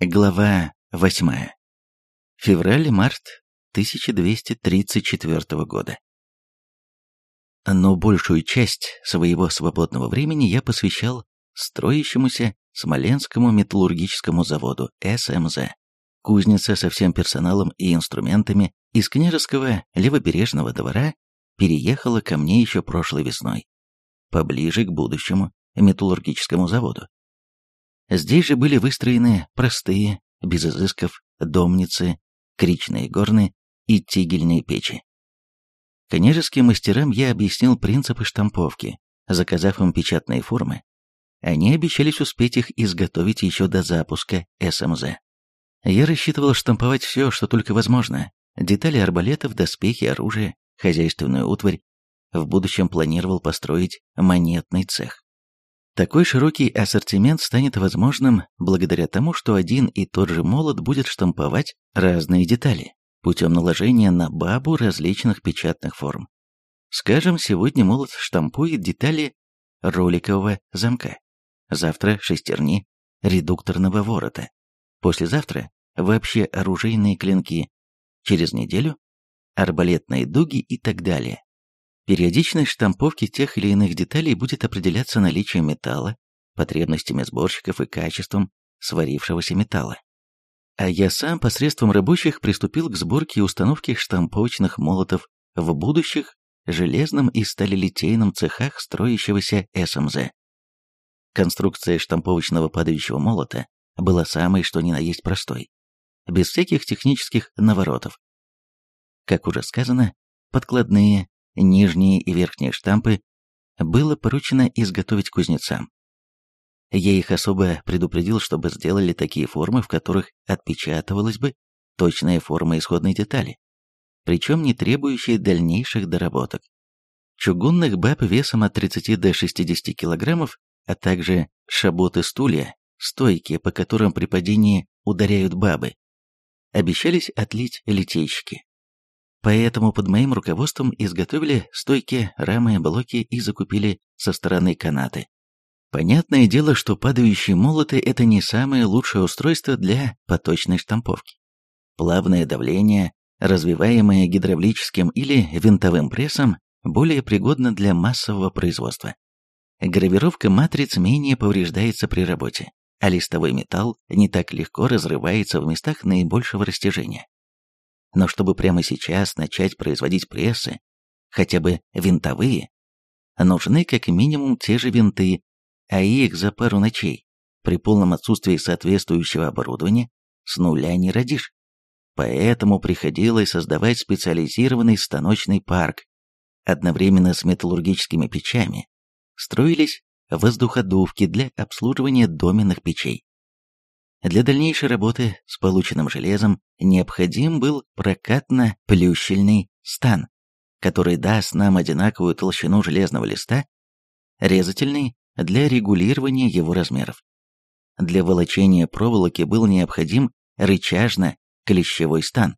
Глава 8. Февраль-март 1234 года. Но большую часть своего свободного времени я посвящал строящемуся Смоленскому металлургическому заводу СМЗ. Кузница со всем персоналом и инструментами из княжеского левобережного двора переехала ко мне еще прошлой весной, поближе к будущему металлургическому заводу. Здесь же были выстроены простые, без изысков, домницы, кричные горны и тигельные печи. Княжеским мастерам я объяснил принципы штамповки, заказав им печатные формы. Они обещались успеть их изготовить еще до запуска СМЗ. Я рассчитывал штамповать все, что только возможно. Детали арбалетов, доспехи, оружие, хозяйственную утварь. В будущем планировал построить монетный цех. Такой широкий ассортимент станет возможным благодаря тому, что один и тот же молот будет штамповать разные детали путем наложения на бабу различных печатных форм. Скажем, сегодня молот штампует детали роликового замка, завтра шестерни редукторного ворота, послезавтра вообще оружейные клинки, через неделю арбалетные дуги и так далее. Периодичность штамповки тех или иных деталей будет определяться наличием металла, потребностями сборщиков и качеством сварившегося металла. А я сам посредством рабочих приступил к сборке и установке штамповочных молотов в будущих железном и сталелитейном цехах строящегося СМЗ. Конструкция штамповочного падающего молота была самой что ни на есть простой, без всяких технических наворотов. Как уже сказано, подкладные, нижние и верхние штампы было поручено изготовить кузнецам. Я их особо предупредил, чтобы сделали такие формы, в которых отпечатывалась бы точная форма исходной детали, причем не требующие дальнейших доработок. Чугунных баб весом от 30 до 60 килограммов, а также шаботы-стулья, стойки, по которым при падении ударяют бабы, обещались отлить литейщики. Поэтому под моим руководством изготовили стойки, рамы, блоки и закупили со стороны канаты. Понятное дело, что падающие молоты – это не самое лучшее устройство для поточной штамповки. Плавное давление, развиваемое гидравлическим или винтовым прессом, более пригодно для массового производства. Гравировка матриц менее повреждается при работе, а листовой металл не так легко разрывается в местах наибольшего растяжения. Но чтобы прямо сейчас начать производить прессы, хотя бы винтовые, нужны как минимум те же винты, а их за пару ночей, при полном отсутствии соответствующего оборудования, с нуля не родишь. Поэтому приходилось создавать специализированный станочный парк. Одновременно с металлургическими печами строились воздуходувки для обслуживания доменных печей. Для дальнейшей работы с полученным железом необходим был прокатно-плющельный стан, который даст нам одинаковую толщину железного листа, резательный для регулирования его размеров. Для волочения проволоки был необходим рычажно-клещевой стан.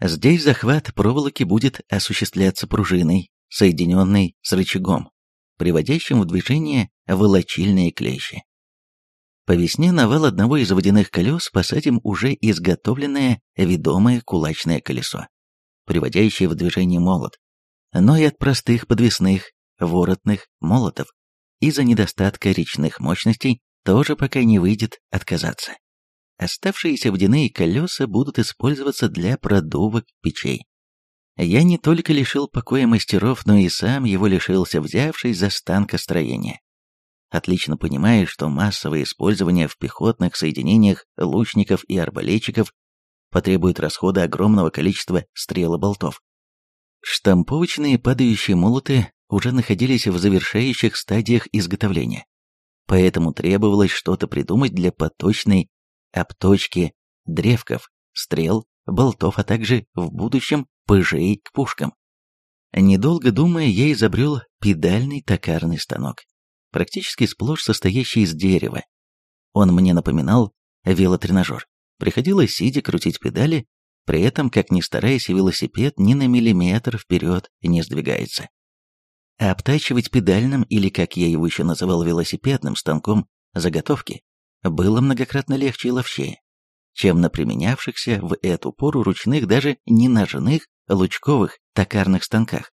Здесь захват проволоки будет осуществляться пружиной, соединенной с рычагом, приводящим в движение волочильные клещи. По весне на вал одного из водяных колес посадим уже изготовленное ведомое кулачное колесо, приводящее в движение молот, но и от простых подвесных, воротных молотов из-за недостатка речных мощностей тоже пока не выйдет отказаться. Оставшиеся водяные колеса будут использоваться для продувок печей. Я не только лишил покоя мастеров, но и сам его лишился, взявшись за станкостроение отлично понимая, что массовое использование в пехотных соединениях лучников и арбалетчиков потребует расхода огромного количества стрел и болтов. Штамповочные падающие молоты уже находились в завершающих стадиях изготовления, поэтому требовалось что-то придумать для поточной обточки древков, стрел, болтов, а также в будущем пыжей к пушкам. Недолго думая, я изобрел педальный токарный станок практически сплошь состоящий из дерева. Он мне напоминал велотренажер. Приходилось сидя крутить педали, при этом, как ни стараясь, велосипед ни на миллиметр вперед не сдвигается. А обтачивать педальным, или как я его еще называл велосипедным станком заготовки, было многократно легче и ловчее, чем на применявшихся в эту пору ручных даже не ножных лучковых токарных станках,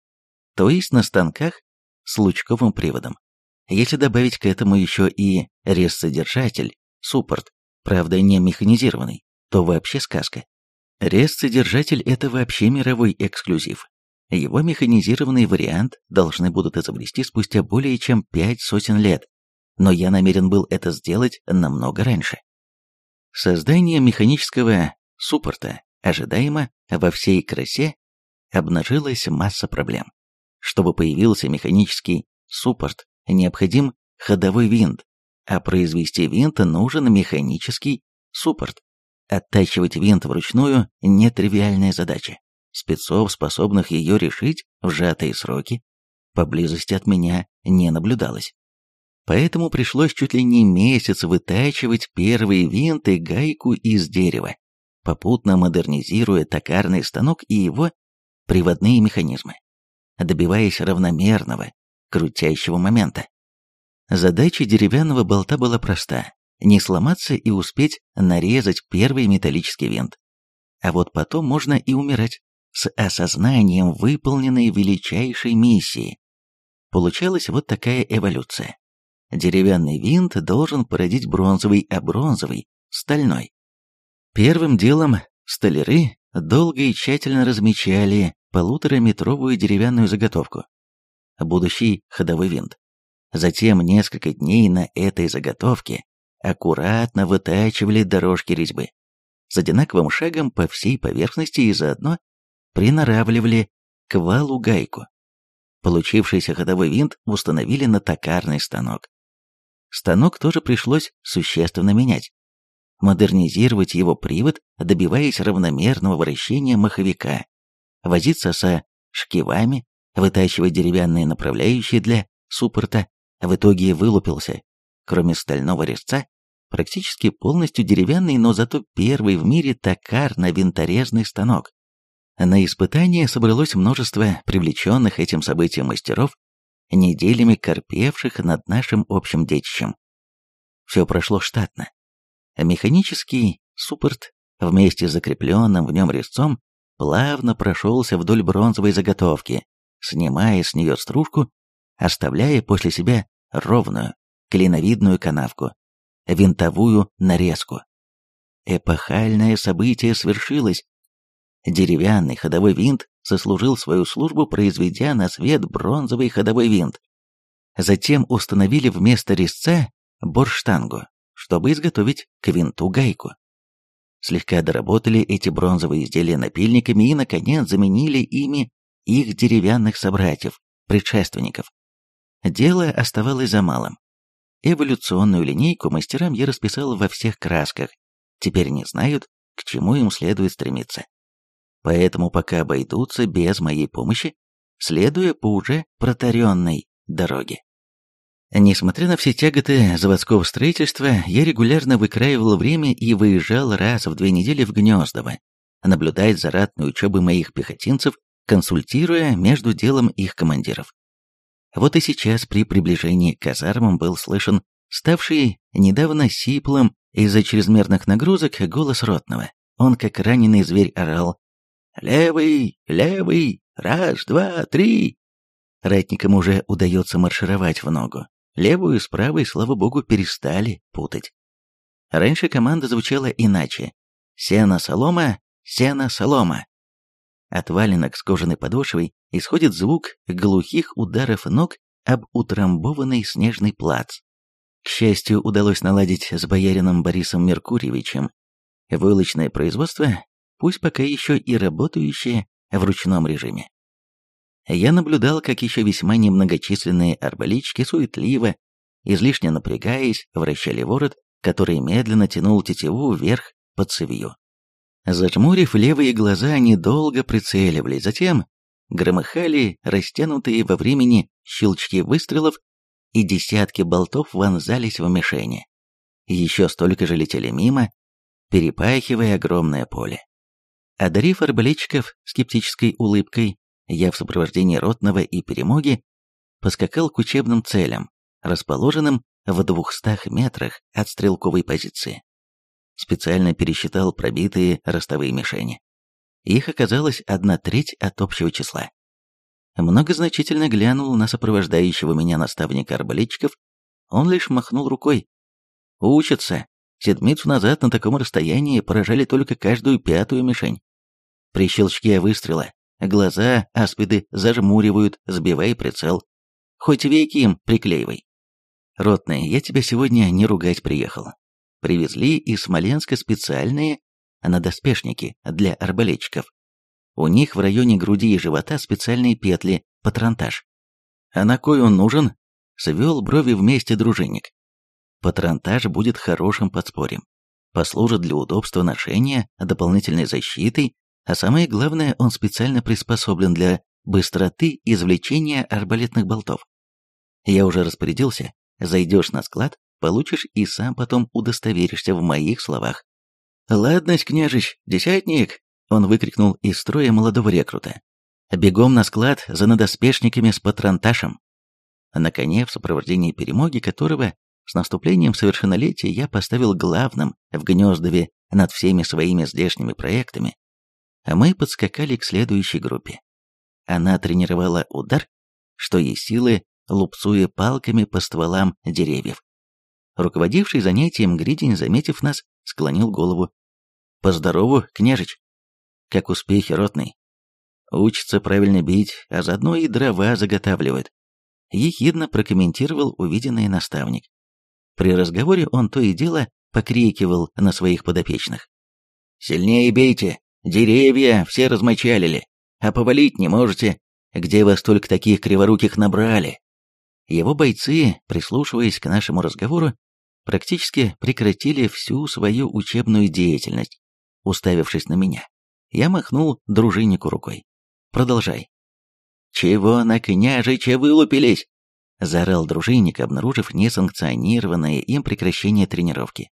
то есть на станках с лучковым приводом. Если добавить к этому еще и резцедержатель, суппорт, правда не механизированный, то вообще сказка. Резцедержатель – это вообще мировой эксклюзив. Его механизированный вариант должны будут изобрести спустя более чем пять сотен лет, но я намерен был это сделать намного раньше. Создание механического суппорта ожидаемо во всей красе обнажилась масса проблем. Чтобы появился механический суппорт, необходим ходовой винт, а произвести винт нужен механический суппорт. Оттачивать винт вручную – нетривиальная задача. Спецов, способных ее решить в сжатые сроки, поблизости от меня не наблюдалось. Поэтому пришлось чуть ли не месяц вытачивать первые винты гайку из дерева, попутно модернизируя токарный станок и его приводные механизмы, добиваясь равномерного, крутящего момента. Задача деревянного болта была проста – не сломаться и успеть нарезать первый металлический винт. А вот потом можно и умирать с осознанием выполненной величайшей миссии. Получалась вот такая эволюция. Деревянный винт должен породить бронзовый, а бронзовый – стальной. Первым делом столяры долго и тщательно размечали полутораметровую деревянную заготовку, будущий ходовой винт. Затем несколько дней на этой заготовке аккуратно вытачивали дорожки резьбы с одинаковым шагом по всей поверхности и заодно приноравливали к валу гайку. Получившийся ходовой винт установили на токарный станок. Станок тоже пришлось существенно менять. Модернизировать его привод, добиваясь равномерного вращения маховика. Возиться со шкивами, вытачивать деревянные направляющие для суппорта, в итоге вылупился. Кроме стального резца, практически полностью деревянный, но зато первый в мире токарно-винторезный станок. На испытание собралось множество привлеченных этим событием мастеров, неделями корпевших над нашим общим детищем. Все прошло штатно. Механический суппорт вместе с закрепленным в нем резцом плавно прошелся вдоль бронзовой заготовки, снимая с нее стружку, оставляя после себя ровную, клиновидную канавку, винтовую нарезку. Эпохальное событие свершилось. Деревянный ходовой винт сослужил свою службу, произведя на свет бронзовый ходовой винт. Затем установили вместо резца борштангу, чтобы изготовить к винту гайку. Слегка доработали эти бронзовые изделия напильниками и, наконец, заменили ими их деревянных собратьев, предшественников. Дело оставалось за малым. Эволюционную линейку мастерам я расписал во всех красках, теперь не знают, к чему им следует стремиться поэтому пока обойдутся без моей помощи, следуя по уже протаренной дороге. Несмотря на все тяготы заводского строительства, я регулярно выкраивал время и выезжал раз в две недели в Гнездово, наблюдать за ратной учебой моих пехотинцев, консультируя между делом их командиров. Вот и сейчас при приближении к казармам был слышен ставший недавно сиплым из-за чрезмерных нагрузок голос ротного. Он, как раненый зверь, орал Левый, левый, раз, два, три. Ратникам уже удается маршировать в ногу. Левую с правой, слава богу, перестали путать. Раньше команда звучала иначе. Сено-солома, сено-солома. От валенок с кожаной подошвой исходит звук глухих ударов ног об утрамбованный снежный плац. К счастью, удалось наладить с боярином Борисом Меркурьевичем вылочное производство пусть пока еще и работающие в ручном режиме. Я наблюдал, как еще весьма немногочисленные арбалички суетливо, излишне напрягаясь, вращали ворот, который медленно тянул тетиву вверх под цевью. Зажмурив левые глаза, они долго прицеливались, затем громыхали растянутые во времени щелчки выстрелов, и десятки болтов вонзались в мишени. Еще столько же летели мимо, перепахивая огромное поле. Одарив арбалетчиков скептической улыбкой, я в сопровождении Ротного и Перемоги поскакал к учебным целям, расположенным в двухстах метрах от стрелковой позиции. Специально пересчитал пробитые ростовые мишени. Их оказалось одна треть от общего числа. Многозначительно глянул на сопровождающего меня наставника арбалетчиков, он лишь махнул рукой. «Учатся. Седмицу назад на таком расстоянии поражали только каждую пятую мишень. При щелчке выстрела глаза аспиды зажмуривают, сбивая прицел. Хоть веки им приклеивай. Ротный, я тебя сегодня не ругать приехал. Привезли из Смоленска специальные надоспешники для арбалетчиков. У них в районе груди и живота специальные петли, патронтаж. А на кой он нужен? Свел брови вместе дружинник. Патронтаж будет хорошим подспорьем. Послужит для удобства ношения, дополнительной защитой, а самое главное, он специально приспособлен для быстроты извлечения арбалетных болтов. Я уже распорядился, зайдешь на склад, получишь и сам потом удостоверишься в моих словах. «Ладность, княжич, десятник!» — он выкрикнул из строя молодого рекрута. «Бегом на склад за надоспешниками с патронташем!» На коне, в сопровождении перемоги которого с наступлением совершеннолетия я поставил главным в Гнездове над всеми своими здешними проектами, а мы подскакали к следующей группе. Она тренировала удар, что есть силы, лупцуя палками по стволам деревьев. Руководивший занятием Гридень, заметив нас, склонил голову. «Поздорову, княжич!» «Как успехи, ротный?» «Учится правильно бить, а заодно и дрова заготавливает», ехидно прокомментировал увиденный наставник. При разговоре он то и дело покрикивал на своих подопечных. «Сильнее бейте! Деревья все размочалили, а повалить не можете. Где вас только таких криворуких набрали?» Его бойцы, прислушиваясь к нашему разговору, практически прекратили всю свою учебную деятельность, уставившись на меня. Я махнул дружиннику рукой. «Продолжай». «Чего на княжича вылупились?» — заорал дружинник, обнаружив несанкционированное им прекращение тренировки.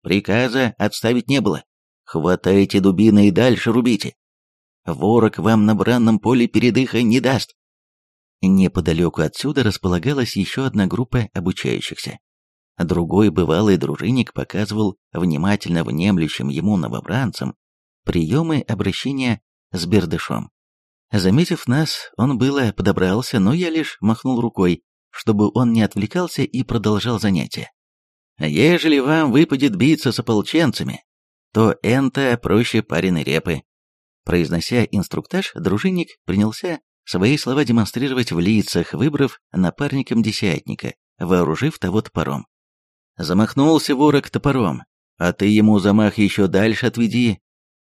«Приказа отставить не было. Хватайте дубины и дальше рубите. Ворог вам на бранном поле передыха не даст». Неподалеку отсюда располагалась еще одна группа обучающихся. Другой бывалый дружинник показывал внимательно внемлющим ему новобранцам приемы обращения с бердышом. Заметив нас, он было подобрался, но я лишь махнул рукой, чтобы он не отвлекался и продолжал занятие. «Ежели вам выпадет биться с ополченцами, то энто проще пареной репы». Произнося инструктаж, дружинник принялся свои слова демонстрировать в лицах, выбрав напарником десятника, вооружив того топором. Замахнулся ворог топором, а ты ему замах еще дальше отведи.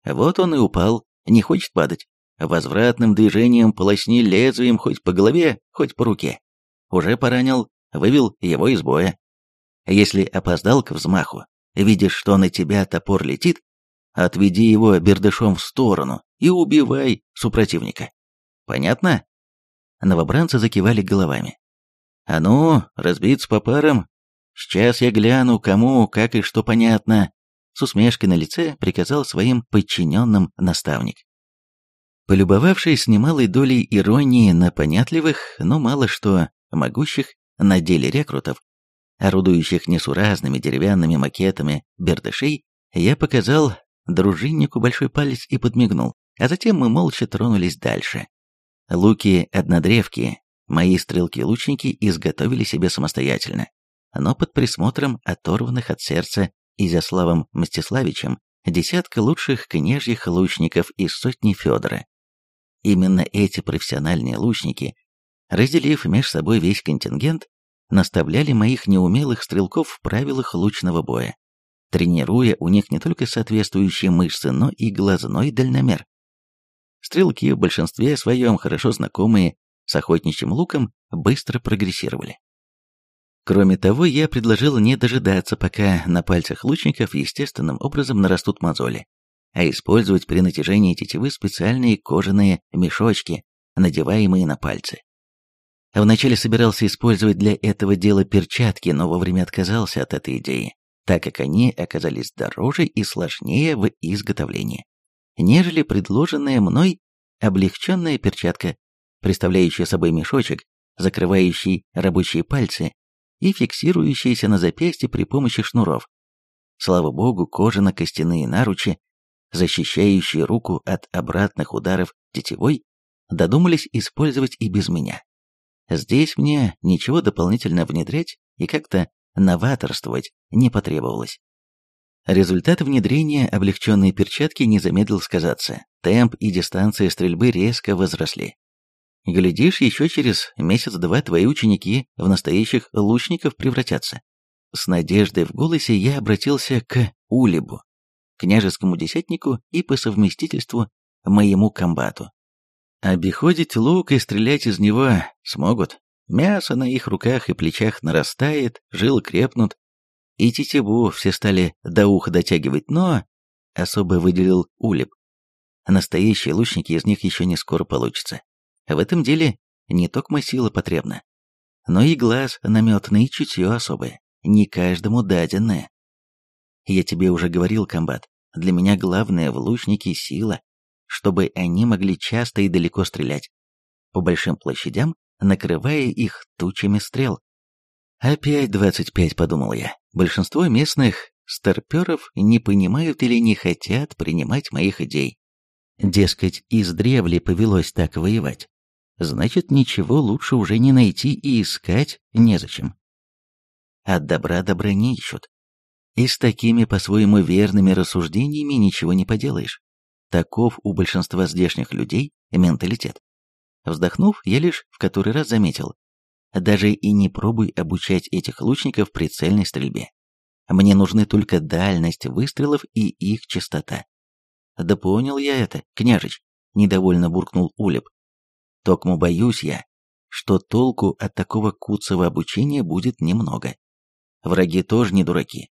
Вот он и упал, не хочет падать. Возвратным движением полосни лезвием хоть по голове, хоть по руке. Уже поранил, вывел его из боя. Если опоздал к взмаху, видишь, что на тебя топор летит, отведи его бердышом в сторону и убивай супротивника. Понятно? Новобранцы закивали головами. А ну, разбиться по парам. Сейчас я гляну, кому, как и что понятно. С усмешкой на лице приказал своим подчиненным наставник. Полюбовавшись немалой долей иронии на понятливых, но мало что могущих на деле рекрутов, орудующих несуразными деревянными макетами бердышей, я показал дружиннику большой палец и подмигнул, а затем мы молча тронулись дальше. Луки-однодревки мои стрелки-лучники изготовили себе самостоятельно, но под присмотром оторванных от сердца Изяславом Мстиславичем десятка лучших княжьих лучников из сотни Федора. Именно эти профессиональные лучники, разделив между собой весь контингент, наставляли моих неумелых стрелков в правилах лучного боя, тренируя у них не только соответствующие мышцы, но и глазной дальномер. Стрелки в большинстве своем, хорошо знакомые с охотничьим луком, быстро прогрессировали. Кроме того, я предложил не дожидаться, пока на пальцах лучников естественным образом нарастут мозоли, а использовать при натяжении тетивы специальные кожаные мешочки, надеваемые на пальцы. Вначале собирался использовать для этого дела перчатки, но вовремя отказался от этой идеи, так как они оказались дороже и сложнее в изготовлении нежели предложенная мной облегченная перчатка, представляющая собой мешочек, закрывающий рабочие пальцы и фиксирующийся на запястье при помощи шнуров. Слава богу, кожано-костяные наручи, защищающие руку от обратных ударов тетивой, додумались использовать и без меня. Здесь мне ничего дополнительно внедрять и как-то новаторствовать не потребовалось. Результат внедрения облегченной перчатки не замедлил сказаться. Темп и дистанция стрельбы резко возросли. Глядишь, еще через месяц-два твои ученики в настоящих лучников превратятся. С надеждой в голосе я обратился к Улибу, княжескому десятнику и по совместительству моему комбату. Обиходить лук и стрелять из него смогут. Мясо на их руках и плечах нарастает, жилы крепнут, и тетиву все стали до уха дотягивать, но особо выделил Улеп. Настоящие лучники из них еще не скоро получится. В этом деле не только сила потребна, но и глаз наметный и чутье особое, не каждому даденное. Я тебе уже говорил, комбат, для меня главное в лучнике сила, чтобы они могли часто и далеко стрелять, по большим площадям, накрывая их тучами стрел. «Опять двадцать пять», — подумал я. «Большинство местных старперов не понимают или не хотят принимать моих идей. Дескать, издревле повелось так воевать. Значит, ничего лучше уже не найти и искать незачем. От добра добра не ищут. И с такими по-своему верными рассуждениями ничего не поделаешь. Таков у большинства здешних людей менталитет. Вздохнув, я лишь в который раз заметил. Даже и не пробуй обучать этих лучников прицельной стрельбе. Мне нужны только дальность выстрелов и их частота. Да понял я это, княжич, недовольно буркнул Улеп. Токмо боюсь я, что толку от такого куцого обучения будет немного. Враги тоже не дураки.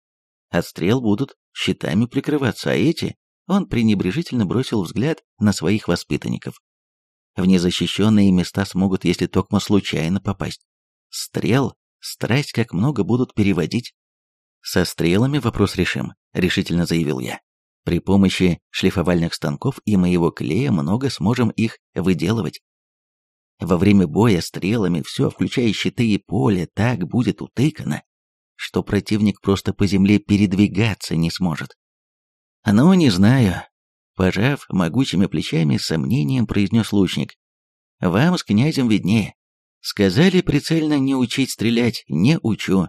Отстрел будут щитами прикрываться, а эти он пренебрежительно бросил взгляд на своих воспитанников. В незащищенные места смогут, если токмо случайно попасть. Стрел, страсть как много будут переводить. Со стрелами вопрос решим, решительно заявил я. При помощи шлифовальных станков и моего клея много сможем их выделывать. Во время боя стрелами все, включая щиты и поле, так будет утыкано, что противник просто по земле передвигаться не сможет. «Ну, не знаю», — пожав могучими плечами, с сомнением произнес лучник. «Вам с князем виднее. Сказали прицельно не учить стрелять, не учу.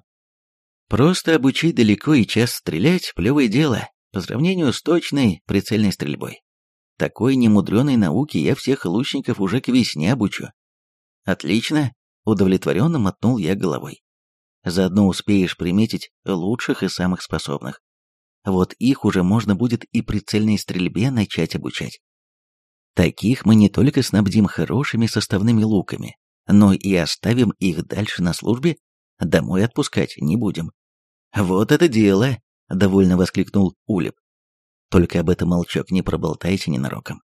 Просто обучить далеко и часто стрелять – плевое дело, по сравнению с точной прицельной стрельбой. Такой немудреной науки я всех лучников уже к весне обучу. Отлично, удовлетворенно мотнул я головой. Заодно успеешь приметить лучших и самых способных. Вот их уже можно будет и прицельной стрельбе начать обучать. Таких мы не только снабдим хорошими составными луками, но и оставим их дальше на службе, домой отпускать не будем. Вот это дело, довольно воскликнул Улеп. Только об этом молчок не проболтайте ненароком.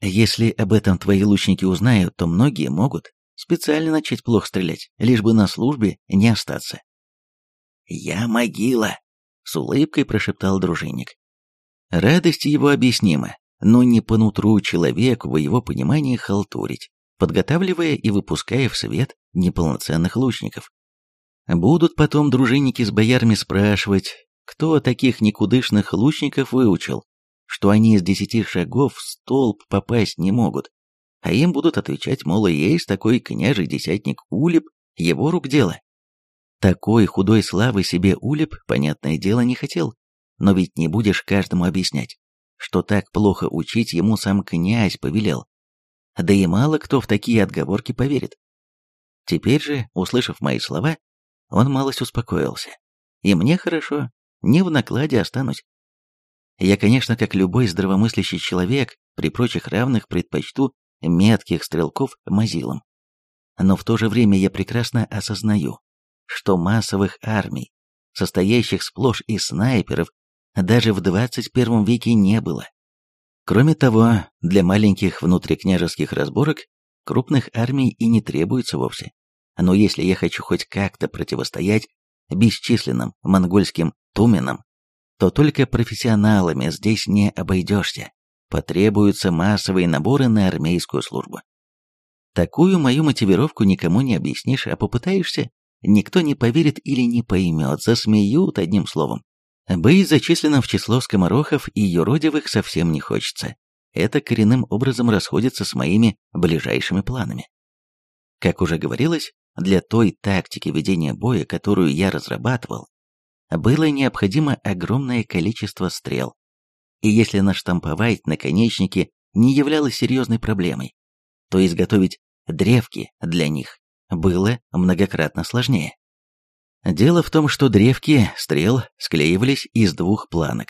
Если об этом твои лучники узнают, то многие могут специально начать плохо стрелять, лишь бы на службе не остаться. «Я могила!» с улыбкой прошептал дружинник. Радость его объяснима, но не по нутру человеку в его понимании халтурить, подготавливая и выпуская в свет неполноценных лучников. Будут потом дружинники с боярами спрашивать, кто таких никудышных лучников выучил, что они из десяти шагов в столб попасть не могут, а им будут отвечать, мол, есть такой княжий десятник Улип, его рук дело. Такой худой славы себе Улеп, понятное дело, не хотел. Но ведь не будешь каждому объяснять, что так плохо учить ему сам князь повелел. Да и мало кто в такие отговорки поверит. Теперь же, услышав мои слова, он малость успокоился. И мне хорошо, не в накладе останусь. Я, конечно, как любой здравомыслящий человек, при прочих равных предпочту метких стрелков мазилам. Но в то же время я прекрасно осознаю, что массовых армий, состоящих сплошь из снайперов, даже в 21 веке не было. Кроме того, для маленьких внутрикняжеских разборок крупных армий и не требуется вовсе. Но если я хочу хоть как-то противостоять бесчисленным монгольским туменам, то только профессионалами здесь не обойдешься. Потребуются массовые наборы на армейскую службу. Такую мою мотивировку никому не объяснишь, а попытаешься Никто не поверит или не поймет, засмеют одним словом. Быть зачисленным в число скоморохов и юродивых совсем не хочется. Это коренным образом расходится с моими ближайшими планами. Как уже говорилось, для той тактики ведения боя, которую я разрабатывал, было необходимо огромное количество стрел. И если наштамповать наконечники не являлось серьезной проблемой, то изготовить древки для них было многократно сложнее. Дело в том, что древки стрел склеивались из двух планок,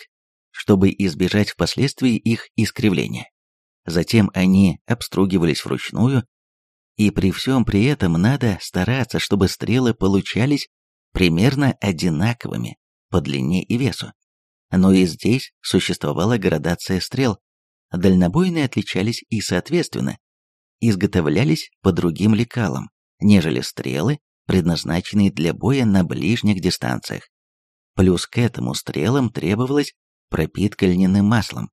чтобы избежать впоследствии их искривления. Затем они обстругивались вручную, и при всем при этом надо стараться, чтобы стрелы получались примерно одинаковыми по длине и весу. Но и здесь существовала градация стрел. Дальнобойные отличались и, соответственно, изготовлялись по другим лекалам, нежели стрелы, предназначенные для боя на ближних дистанциях. Плюс к этому стрелам требовалась пропитка льняным маслом,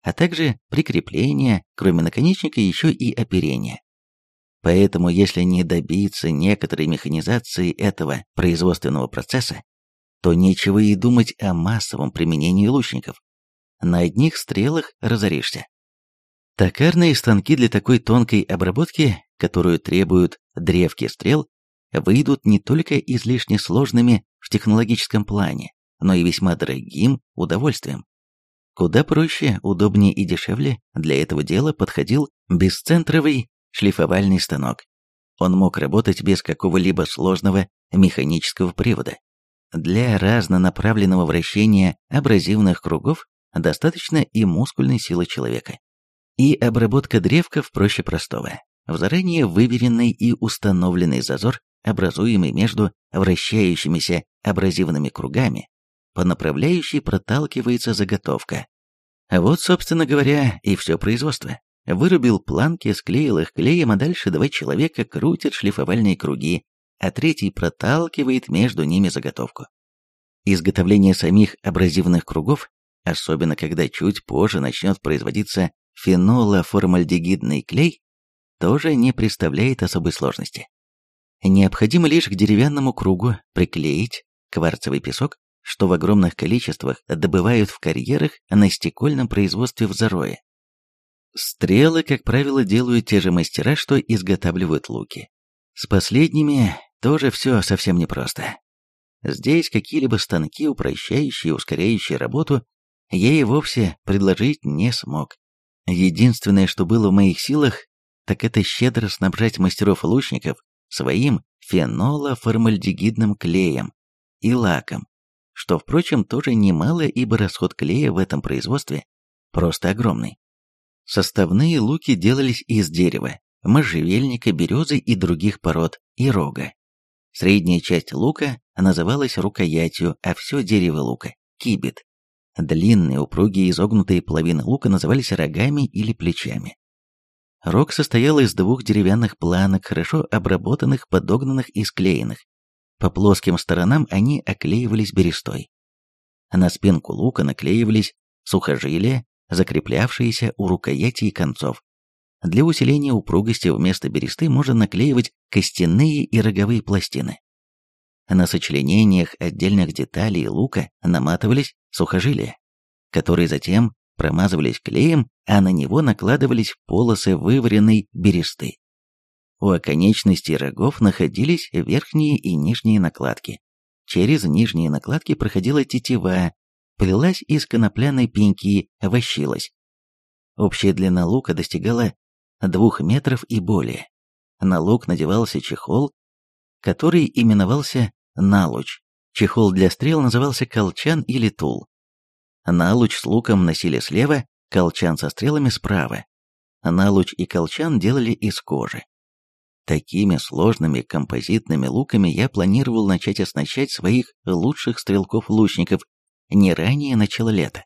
а также прикрепление, кроме наконечника, еще и оперение. Поэтому, если не добиться некоторой механизации этого производственного процесса, то нечего и думать о массовом применении лучников. На одних стрелах разоришься. Токарные станки для такой тонкой обработки, которую требуют древки стрел, выйдут не только излишне сложными в технологическом плане, но и весьма дорогим удовольствием. Куда проще, удобнее и дешевле для этого дела подходил бесцентровый шлифовальный станок. Он мог работать без какого-либо сложного механического привода. Для разнонаправленного вращения абразивных кругов достаточно и мускульной силы человека. И обработка древков проще простого. В заранее выверенный и установленный зазор, образуемый между вращающимися абразивными кругами, по направляющей проталкивается заготовка. Вот, собственно говоря, и все производство. Вырубил планки, склеил их клеем, а дальше два человека крутят шлифовальные круги, а третий проталкивает между ними заготовку. Изготовление самих абразивных кругов, особенно когда чуть позже начнет производиться фенолоформальдегидный клей, тоже не представляет особой сложности. Необходимо лишь к деревянному кругу приклеить кварцевый песок, что в огромных количествах добывают в карьерах на стекольном производстве в Зарое. Стрелы, как правило, делают те же мастера, что изготавливают луки. С последними тоже все совсем непросто. Здесь какие-либо станки, упрощающие и ускоряющие работу, я и вовсе предложить не смог. Единственное, что было в моих силах, так это щедро снабжать мастеров-лучников своим фенолоформальдегидным клеем и лаком, что, впрочем, тоже немало, ибо расход клея в этом производстве просто огромный. Составные луки делались из дерева, можжевельника, березы и других пород, и рога. Средняя часть лука называлась рукоятью, а все дерево лука – кибит. Длинные, упругие, изогнутые половины лука назывались рогами или плечами. Рог состоял из двух деревянных планок, хорошо обработанных, подогнанных и склеенных. По плоским сторонам они оклеивались берестой. На спинку лука наклеивались сухожилия, закреплявшиеся у рукояти и концов. Для усиления упругости вместо бересты можно наклеивать костяные и роговые пластины. На сочленениях отдельных деталей лука наматывались сухожилия, которые затем промазывались клеем, а на него накладывались полосы вываренной бересты. У оконечностей рогов находились верхние и нижние накладки. Через нижние накладки проходила тетива, плелась из конопляной пеньки, вощилась. Общая длина лука достигала двух метров и более. На лук надевался чехол, который именовался налуч. Чехол для стрел назывался колчан или тул. Налуч с луком носили слева, колчан со стрелами справа. Налуч и колчан делали из кожи. Такими сложными композитными луками я планировал начать оснащать своих лучших стрелков-лучников не ранее начала лета.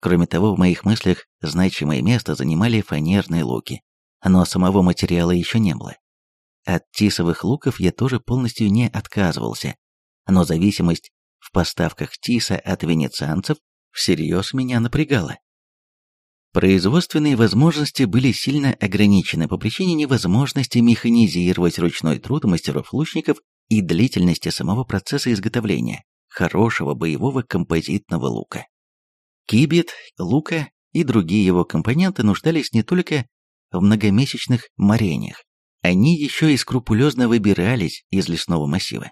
Кроме того, в моих мыслях значимое место занимали фанерные луки, но самого материала еще не было. От тисовых луков я тоже полностью не отказывался, но зависимость в поставках тиса от венецианцев всерьез меня напрягала. Производственные возможности были сильно ограничены по причине невозможности механизировать ручной труд мастеров-лучников и длительности самого процесса изготовления хорошего боевого композитного лука. Кибит, лука и другие его компоненты нуждались не только в многомесячных морениях, они еще и скрупулезно выбирались из лесного массива,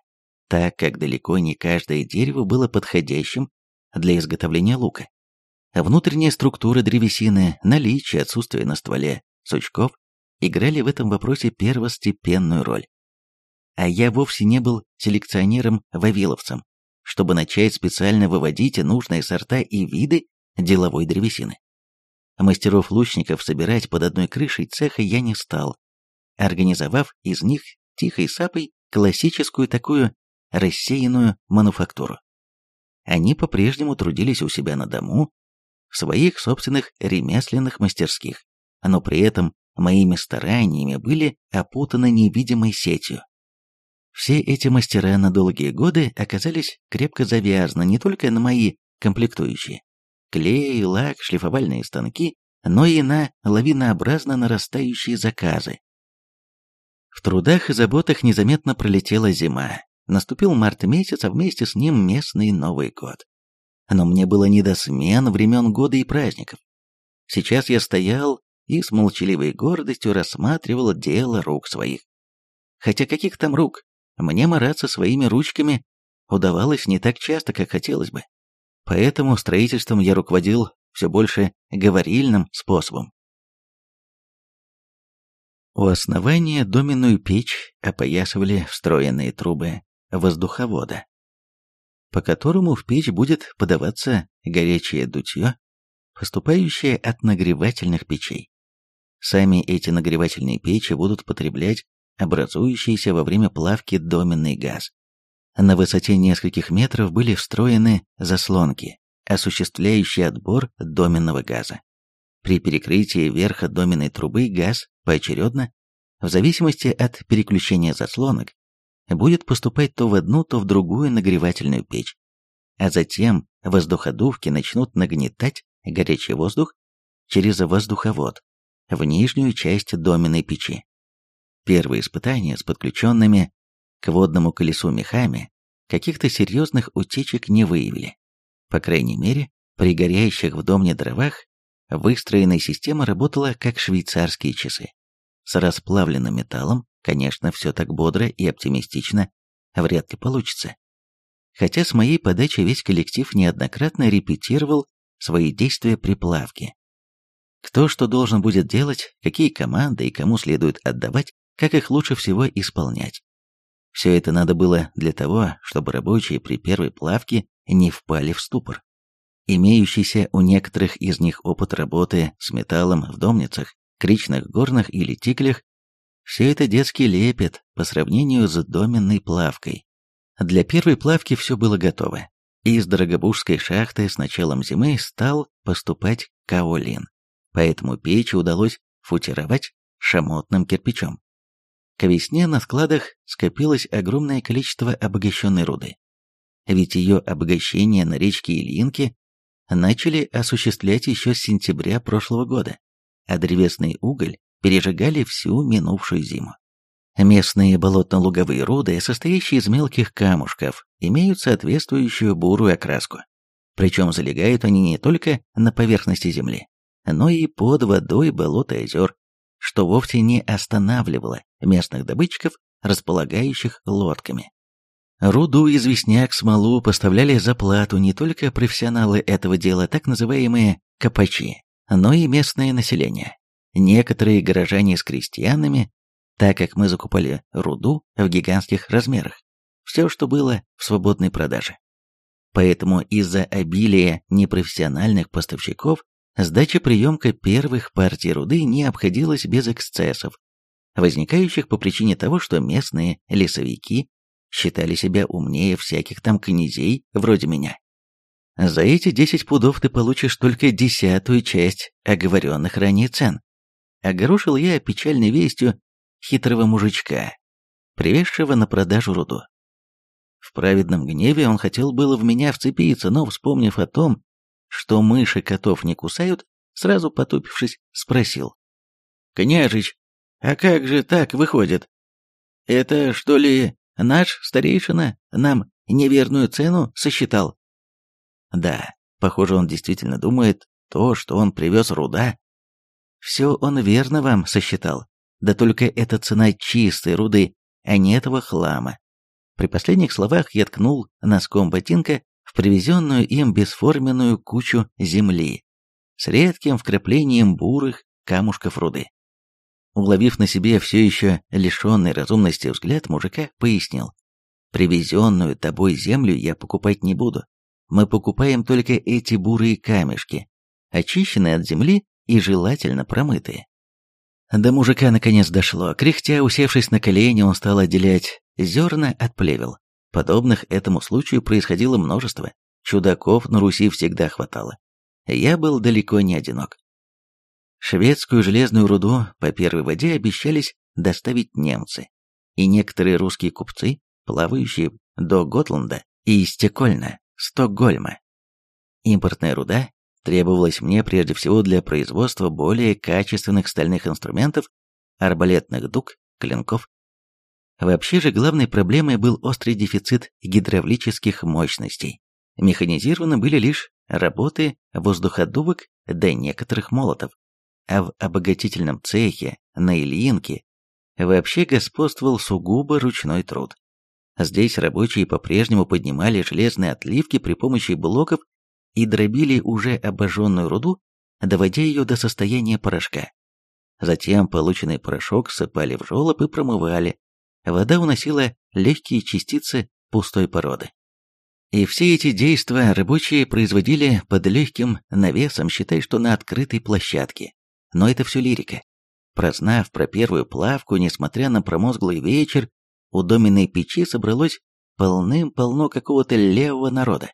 так как далеко не каждое дерево было подходящим для изготовления лука. Внутренняя структура древесины, наличие, отсутствие на стволе сучков играли в этом вопросе первостепенную роль. А я вовсе не был селекционером-вавиловцем, чтобы начать специально выводить нужные сорта и виды деловой древесины. Мастеров-лучников собирать под одной крышей цеха я не стал, организовав из них тихой сапой классическую такую рассеянную мануфактуру. Они по-прежнему трудились у себя на дому, в своих собственных ремесленных мастерских, но при этом моими стараниями были опутаны невидимой сетью. Все эти мастера на долгие годы оказались крепко завязаны не только на мои комплектующие, клей, лак, шлифовальные станки, но и на лавинообразно нарастающие заказы. В трудах и заботах незаметно пролетела зима, наступил март месяц, а вместе с ним местный Новый год. Но мне было не до смен времен года и праздников. Сейчас я стоял и с молчаливой гордостью рассматривал дело рук своих. Хотя каких там рук, мне мараться своими ручками удавалось не так часто, как хотелось бы. Поэтому строительством я руководил все больше говорильным способом. У основания доменную печь опоясывали встроенные трубы воздуховода, по которому в печь будет подаваться горячее дутье, поступающее от нагревательных печей. Сами эти нагревательные печи будут потреблять образующийся во время плавки доменный газ. На высоте нескольких метров были встроены заслонки, осуществляющие отбор доменного газа. При перекрытии верха доменной трубы газ поочередно, в зависимости от переключения заслонок, будет поступать то в одну, то в другую нагревательную печь, а затем воздуходувки начнут нагнетать горячий воздух через воздуховод в нижнюю часть доменной печи. Первые испытания с подключенными к водному колесу мехами каких-то серьезных утечек не выявили. По крайней мере, при горящих в доме дровах выстроенная система работала как швейцарские часы. С расплавленным металлом, конечно, все так бодро и оптимистично вряд ли получится. Хотя с моей подачи весь коллектив неоднократно репетировал свои действия при плавке. Кто что должен будет делать, какие команды и кому следует отдавать, как их лучше всего исполнять. Все это надо было для того, чтобы рабочие при первой плавке не впали в ступор. Имеющийся у некоторых из них опыт работы с металлом в домницах, кричных горнах или тиклях, все это детский лепет по сравнению с доменной плавкой. Для первой плавки все было готово. Из Дорогобужской шахты с началом зимы стал поступать каолин, поэтому печь удалось футировать шамотным кирпичом. К весне на складах скопилось огромное количество обогащенной руды. Ведь ее обогащение на речке Ильинке начали осуществлять еще с сентября прошлого года, а древесный уголь пережигали всю минувшую зиму. Местные болотно-луговые руды, состоящие из мелких камушков, имеют соответствующую бурую окраску. Причем залегают они не только на поверхности земли, но и под водой болот и озер, что вовсе не останавливало местных добытчиков, располагающих лодками. Руду, известняк, смолу поставляли за плату не только профессионалы этого дела, так называемые копачи, но и местное население. Некоторые горожане с крестьянами, так как мы закупали руду в гигантских размерах, все, что было в свободной продаже. Поэтому из-за обилия непрофессиональных поставщиков Сдача приемка первых партий руды не обходилась без эксцессов, возникающих по причине того, что местные лесовики считали себя умнее всяких там князей вроде меня. За эти 10 пудов ты получишь только десятую часть оговоренных ранее цен. Огорошил я печальной вестью хитрого мужичка, привезшего на продажу руду. В праведном гневе он хотел было в меня вцепиться, но, вспомнив о том, что мыши котов не кусают, сразу потупившись, спросил. «Княжич, а как же так выходит? Это, что ли, наш старейшина нам неверную цену сосчитал. Да, похоже, он действительно думает, то, что он привез руда. Все он верно вам сосчитал. Да только это цена чистой руды, а не этого хлама. При последних словах я ткнул носком ботинка в привезенную им бесформенную кучу земли с редким вкраплением бурых камушков руды. Уловив на себе все еще лишенный разумности взгляд мужика, пояснил. «Привезенную тобой землю я покупать не буду. Мы покупаем только эти бурые камешки, очищенные от земли и желательно промытые». До мужика наконец дошло. Кряхтя, усевшись на колени, он стал отделять зерна от плевел. Подобных этому случаю происходило множество. Чудаков на Руси всегда хватало. Я был далеко не одинок. Шведскую железную руду по первой воде обещались доставить немцы, и некоторые русские купцы, плавающие до Готланда и из Стекольна, Стокгольма. Импортная руда требовалась мне прежде всего для производства более качественных стальных инструментов, арбалетных дуг, клинков. Вообще же главной проблемой был острый дефицит гидравлических мощностей. Механизированы были лишь работы воздуходувок до некоторых молотов а в обогатительном цехе, на Ильинке, вообще господствовал сугубо ручной труд. Здесь рабочие по-прежнему поднимали железные отливки при помощи блоков и дробили уже обожженную руду, доводя ее до состояния порошка. Затем полученный порошок сыпали в желоб и промывали. Вода уносила легкие частицы пустой породы. И все эти действия рабочие производили под легким навесом, считай, что на открытой площадке. Но это все лирика. Прознав про первую плавку, несмотря на промозглый вечер, у доменной печи собралось полным-полно какого-то левого народа.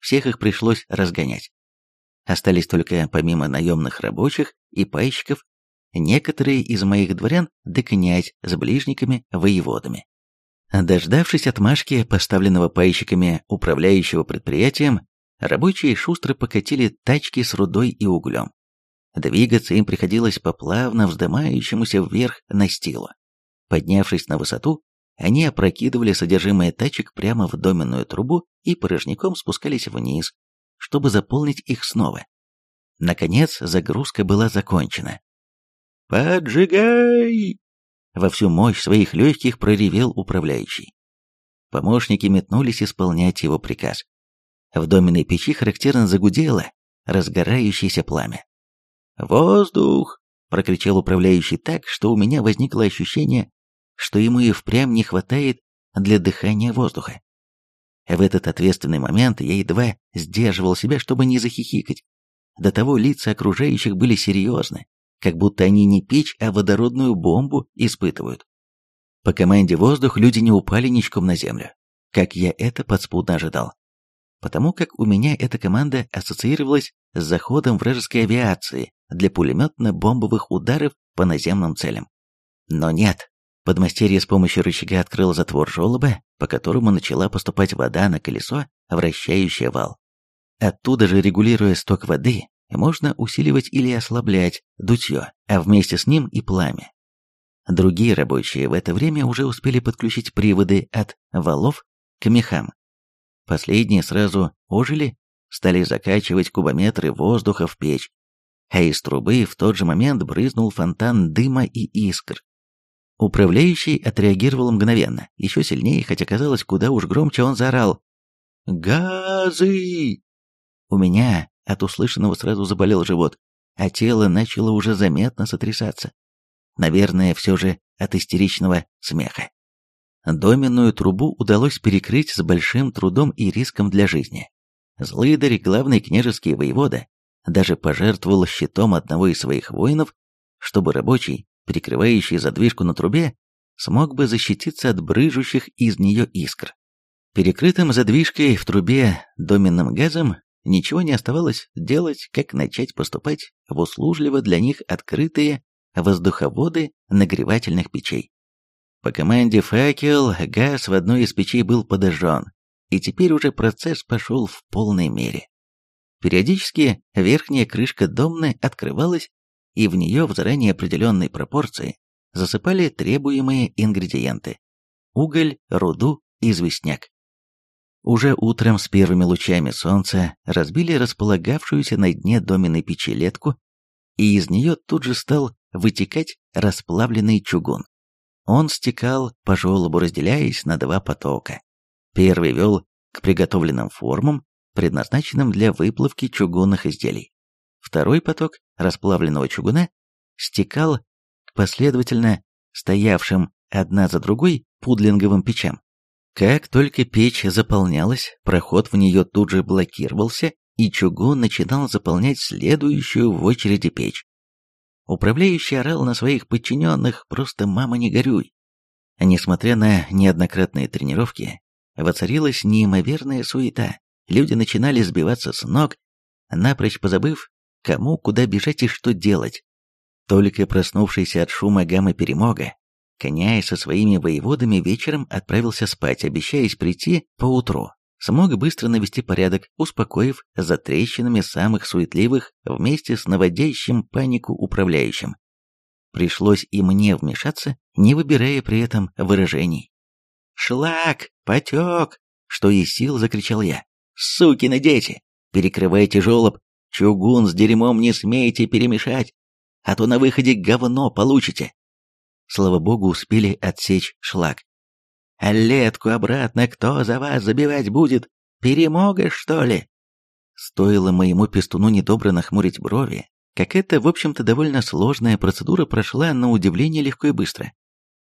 Всех их пришлось разгонять. Остались только, помимо наемных рабочих и пайщиков, некоторые из моих дворян да князь с ближниками воеводами. Дождавшись отмашки, поставленного пайщиками управляющего предприятием, рабочие шустро покатили тачки с рудой и углем. Двигаться им приходилось по плавно вздымающемуся вверх настилу. Поднявшись на высоту, они опрокидывали содержимое тачек прямо в доменную трубу и порожняком спускались вниз, чтобы заполнить их снова. Наконец, загрузка была закончена. «Поджигай!» Во всю мощь своих легких проревел управляющий. Помощники метнулись исполнять его приказ. В доменной печи характерно загудело разгорающееся пламя. «Воздух!» — прокричал управляющий так, что у меня возникло ощущение, что ему и впрямь не хватает для дыхания воздуха. В этот ответственный момент я едва сдерживал себя, чтобы не захихикать. До того лица окружающих были серьезны, как будто они не печь, а водородную бомбу испытывают. По команде «Воздух» люди не упали ничком на землю, как я это подспудно ожидал. Потому как у меня эта команда ассоциировалась с заходом вражеской авиации для пулеметно-бомбовых ударов по наземным целям. Но нет. Подмастерье с помощью рычага открыл затвор желоба, по которому начала поступать вода на колесо, вращающее вал. Оттуда же, регулируя сток воды, можно усиливать или ослаблять дутье, а вместе с ним и пламя. Другие рабочие в это время уже успели подключить приводы от валов к мехам. Последние сразу ожили, стали закачивать кубометры воздуха в печь, а из трубы в тот же момент брызнул фонтан дыма и искр. Управляющий отреагировал мгновенно, еще сильнее, хотя казалось, куда уж громче он заорал. «Газы!» У меня от услышанного сразу заболел живот, а тело начало уже заметно сотрясаться. Наверное, все же от истеричного смеха. Доменную трубу удалось перекрыть с большим трудом и риском для жизни. Злыдарь, главный княжеский воевода, даже пожертвовал щитом одного из своих воинов, чтобы рабочий, прикрывающий задвижку на трубе, смог бы защититься от брыжущих из нее искр. Перекрытым задвижкой в трубе доменным газом ничего не оставалось делать, как начать поступать в услужливо для них открытые воздуховоды нагревательных печей. По команде «Факел» газ в одной из печей был подожжен, и теперь уже процесс пошел в полной мере. Периодически верхняя крышка домны открывалась, и в нее в заранее определенной пропорции засыпали требуемые ингредиенты – уголь, руду, известняк. Уже утром с первыми лучами солнца разбили располагавшуюся на дне доменной печи летку, и из нее тут же стал вытекать расплавленный чугун. Он стекал по желобу, разделяясь на два потока. Первый вел к приготовленным формам, предназначенным для выплавки чугунных изделий. Второй поток расплавленного чугуна стекал к последовательно стоявшим одна за другой пудлинговым печам. Как только печь заполнялась, проход в нее тут же блокировался, и чугун начинал заполнять следующую в очереди печь. Управляющий орал на своих подчиненных «просто мама не горюй». Несмотря на неоднократные тренировки, воцарилась неимоверная суета. Люди начинали сбиваться с ног, напрочь позабыв, кому куда бежать и что делать. Только проснувшийся от шума гамма перемога, Князь со своими воеводами вечером отправился спать, обещаясь прийти поутру. Смог быстро навести порядок, успокоив затрещинами самых суетливых вместе с наводящим панику управляющим. Пришлось и мне вмешаться, не выбирая при этом выражений. «Шлак! Потек!» Что из сил закричал я. «Сукины дети! Перекрывайте желоб! Чугун с дерьмом не смейте перемешать, а то на выходе говно получите!» Слава богу, успели отсечь шлак. «А летку обратно кто за вас забивать будет? Перемога, что ли?» Стоило моему пестуну недобро нахмурить брови, как эта, в общем-то, довольно сложная процедура прошла на удивление легко и быстро.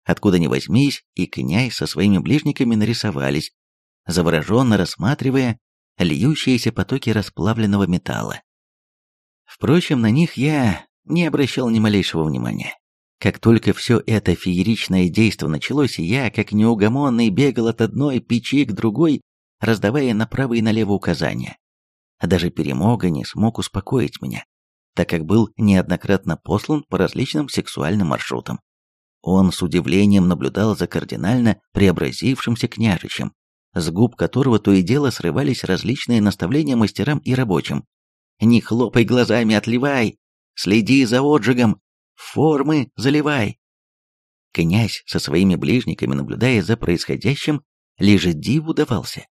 Откуда ни возьмись, и князь со своими ближниками нарисовались, завороженно рассматривая льющиеся потоки расплавленного металла. Впрочем, на них я не обращал ни малейшего внимания. Как только все это фееричное действо началось, я, как неугомонный, бегал от одной печи к другой, раздавая направо и налево указания. Даже перемога не смог успокоить меня, так как был неоднократно послан по различным сексуальным маршрутам. Он с удивлением наблюдал за кардинально преобразившимся княжичем, с губ которого то и дело срывались различные наставления мастерам и рабочим. «Не хлопай глазами, отливай! Следи за отжигом! Формы заливай!» Князь со своими ближниками, наблюдая за происходящим, лишь диву давался.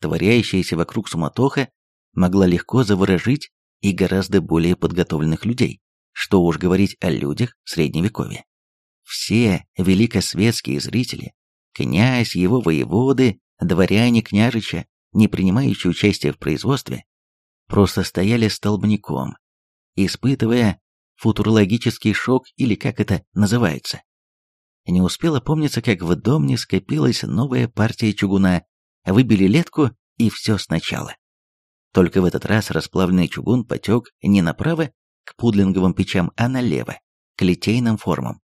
Творящаяся вокруг суматоха могла легко заворожить и гораздо более подготовленных людей, что уж говорить о людях Средневековья. Все великосветские зрители, князь, его воеводы, дворяне княжича, не принимающие участие в производстве, просто стояли столбняком, испытывая футурологический шок или как это называется. Не успела помниться, как в домне скопилась новая партия чугуна, выбили летку и все сначала. Только в этот раз расплавленный чугун потек не направо, к пудлинговым печам, а налево, к литейным формам.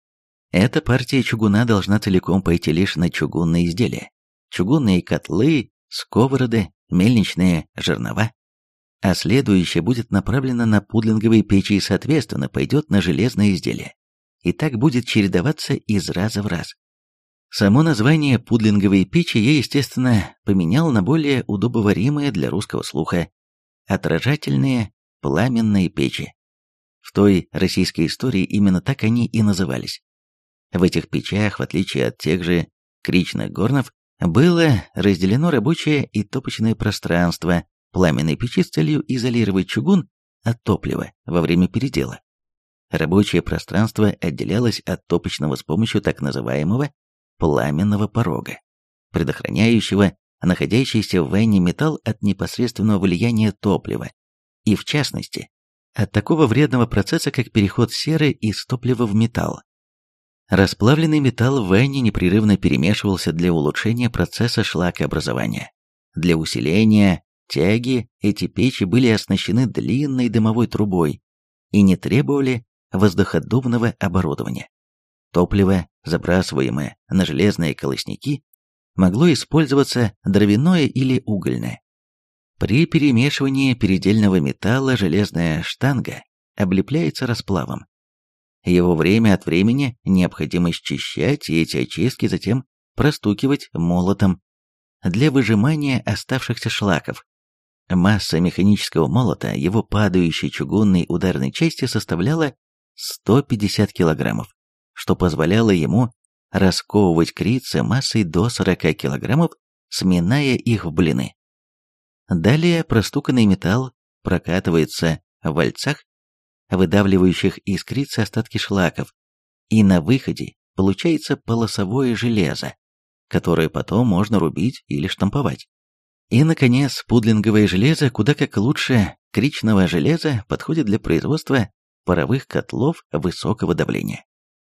Эта партия чугуна должна целиком пойти лишь на чугунные изделия. Чугунные котлы, сковороды, мельничные жернова а следующее будет направлено на пудлинговые печи и, соответственно, пойдет на железные изделия. И так будет чередоваться из раза в раз. Само название пудлинговые печи я, естественно, поменял на более удобоваримое для русского слуха отражательные пламенные печи. В той российской истории именно так они и назывались. В этих печах, в отличие от тех же кричных горнов, было разделено рабочее и топочное пространство пламенной печи с целью изолировать чугун от топлива во время передела. Рабочее пространство отделялось от топочного с помощью так называемого пламенного порога, предохраняющего находящийся в войне металл от непосредственного влияния топлива, и в частности, от такого вредного процесса, как переход серы из топлива в металл. Расплавленный металл в войне непрерывно перемешивался для улучшения процесса шлакообразования, для усиления Тяги эти печи были оснащены длинной дымовой трубой и не требовали воздуходувного оборудования. Топливо, забрасываемое на железные колосники, могло использоваться дровяное или угольное. При перемешивании передельного металла железная штанга облепляется расплавом. Его время от времени необходимо счищать и эти очистки затем простукивать молотом для выжимания оставшихся шлаков. Масса механического молота его падающей чугунной ударной части составляла 150 килограммов, что позволяло ему расковывать крицы массой до 40 килограммов сминая их в блины. Далее простуканный металл прокатывается в вальцах, выдавливающих искрицы остатки шлаков, и на выходе получается полосовое железо, которое потом можно рубить или штамповать. И, наконец, пудлинговое железо куда как лучше кричного железа подходит для производства паровых котлов высокого давления.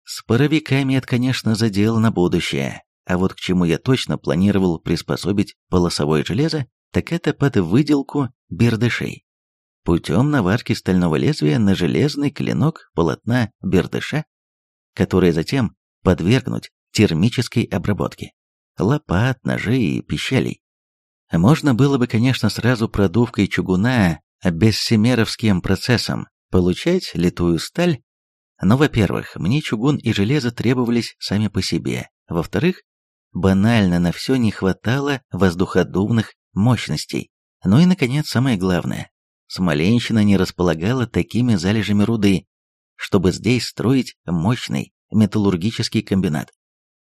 С паровиками это, конечно, задел на будущее, а вот к чему я точно планировал приспособить полосовое железо, так это под выделку бердышей. Путем наварки стального лезвия на железный клинок полотна бердыша, который затем подвергнуть термической обработке, лопат, ножей и пищалей. Можно было бы, конечно, сразу продувкой чугуна бессемеровским процессом получать литую сталь, но, во-первых, мне чугун и железо требовались сами по себе, во-вторых, банально на все не хватало воздуходувных мощностей. Ну и, наконец, самое главное, Смоленщина не располагала такими залежами руды, чтобы здесь строить мощный металлургический комбинат.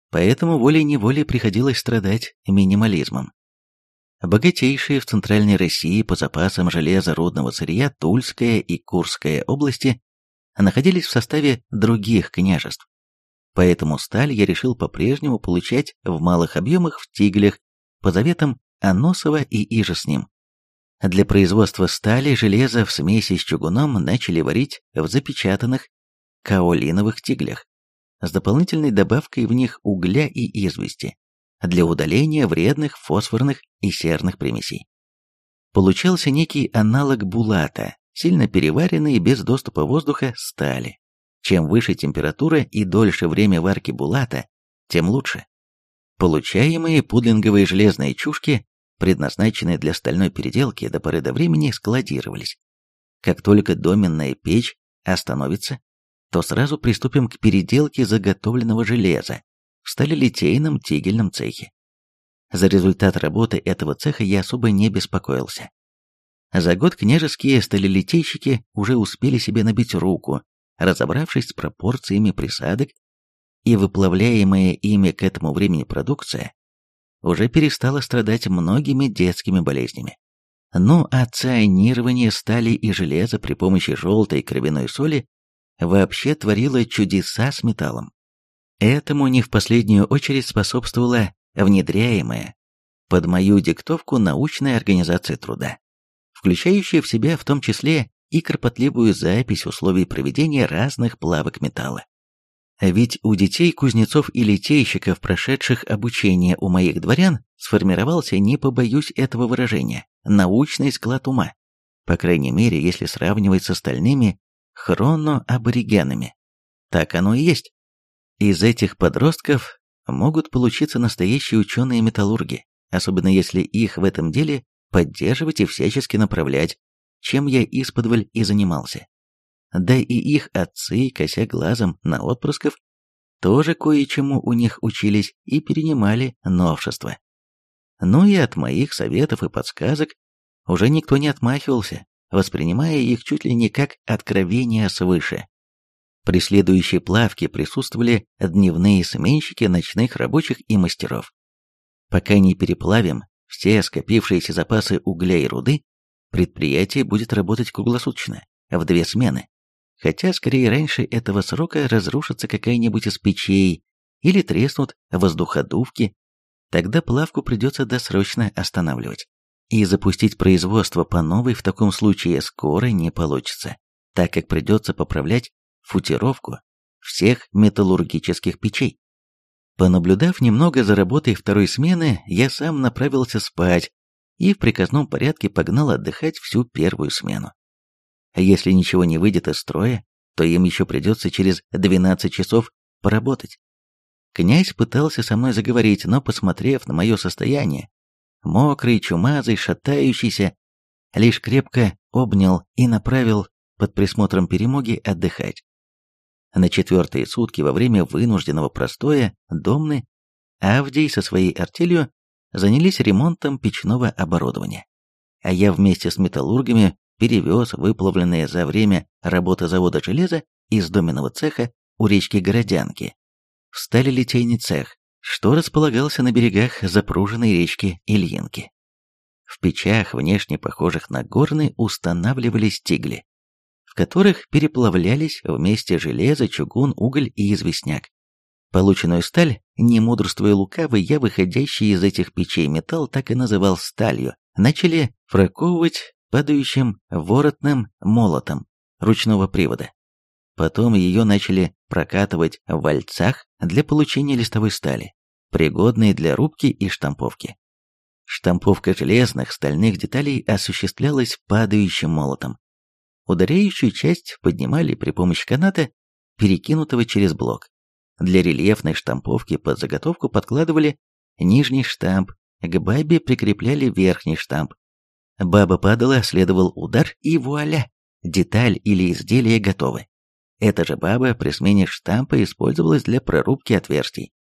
Поэтому волей-неволей приходилось страдать минимализмом. Богатейшие в Центральной России по запасам железа рудного сырья Тульская и Курская области находились в составе других княжеств. Поэтому сталь я решил по-прежнему получать в малых объемах в тиглях по заветам Аносова и иже с ним. Для производства стали железо в смеси с чугуном начали варить в запечатанных каолиновых тиглях с дополнительной добавкой в них угля и извести для удаления вредных фосфорных и серных примесей. Получался некий аналог булата, сильно переваренный без доступа воздуха стали. Чем выше температура и дольше время варки булата, тем лучше. Получаемые пудлинговые железные чушки, предназначенные для стальной переделки, до поры до времени складировались. Как только доменная печь остановится, то сразу приступим к переделке заготовленного железа в сталелитейном тигельном цехе. За результат работы этого цеха я особо не беспокоился. За год княжеские сталелитейщики уже успели себе набить руку, разобравшись с пропорциями присадок, и выплавляемая ими к этому времени продукция уже перестала страдать многими детскими болезнями. Ну а цианирование стали и железа при помощи желтой кровяной соли вообще творило чудеса с металлом. Этому не в последнюю очередь способствовала внедряемая под мою диктовку научная организация труда, включающая в себя в том числе и кропотливую запись условий проведения разных плавок металла. Ведь у детей кузнецов и литейщиков, прошедших обучение у моих дворян, сформировался, не побоюсь этого выражения, научный склад ума. По крайней мере, если сравнивать с остальными хроноаборигенами. Так оно и есть. Из этих подростков могут получиться настоящие ученые-металлурги, особенно если их в этом деле поддерживать и всячески направлять, чем я исподволь и занимался. Да и их отцы, кося глазом на отпрысков, тоже кое-чему у них учились и перенимали новшества. Ну и от моих советов и подсказок уже никто не отмахивался, воспринимая их чуть ли не как откровение свыше. При следующей плавке присутствовали дневные сменщики ночных рабочих и мастеров. Пока не переплавим все скопившиеся запасы угля и руды, предприятие будет работать круглосуточно, в две смены. Хотя, скорее, раньше этого срока разрушится какая-нибудь из печей или треснут воздуходувки, тогда плавку придется досрочно останавливать. И запустить производство по новой в таком случае скоро не получится, так как придется поправлять футировку всех металлургических печей. Понаблюдав немного за работой второй смены, я сам направился спать и в приказном порядке погнал отдыхать всю первую смену. А если ничего не выйдет из строя, то им еще придется через 12 часов поработать. Князь пытался со мной заговорить, но, посмотрев на мое состояние, мокрый, чумазый, шатающийся, лишь крепко обнял и направил под присмотром перемоги отдыхать. На четвертые сутки во время вынужденного простоя Домны, Авдий со своей артелью занялись ремонтом печного оборудования. А я вместе с металлургами перевез выплавленное за время работы завода железа из доменного цеха у речки Городянки в сталелитейный цех, что располагался на берегах запруженной речки Ильинки. В печах, внешне похожих на горны, устанавливались тигли, в которых переплавлялись вместе железо, чугун, уголь и известняк. Полученную сталь, не мудрствуя лукавый, я, выходящий из этих печей металл, так и называл сталью, начали фраковывать падающим воротным молотом ручного привода. Потом ее начали прокатывать в вальцах для получения листовой стали, пригодной для рубки и штамповки. Штамповка железных, стальных деталей осуществлялась падающим молотом. Ударяющую часть поднимали при помощи каната, перекинутого через блок. Для рельефной штамповки под заготовку подкладывали нижний штамп, к бабе прикрепляли верхний штамп. Баба падала, следовал удар и вуаля, деталь или изделие готовы. Эта же баба при смене штампа использовалась для прорубки отверстий.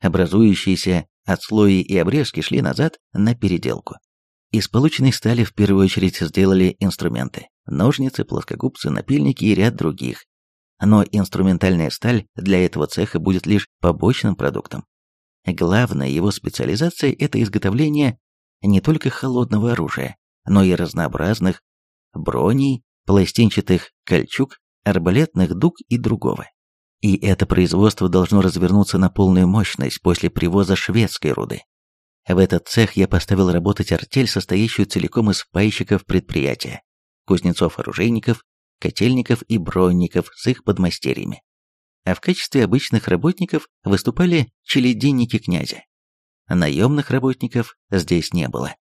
Образующиеся отслои и обрезки шли назад на переделку. Из полученной стали в первую очередь сделали инструменты, ножницы, плоскогубцы, напильники и ряд других. Но инструментальная сталь для этого цеха будет лишь побочным продуктом. Главная его специализация – это изготовление не только холодного оружия, но и разнообразных броней, пластинчатых кольчуг, арбалетных дуг и другого. И это производство должно развернуться на полную мощность после привоза шведской руды. В этот цех я поставил работать артель, состоящую целиком из пайщиков предприятия, кузнецов-оружейников, котельников и бронников с их подмастерьями. А в качестве обычных работников выступали челединники князя. Наемных работников здесь не было.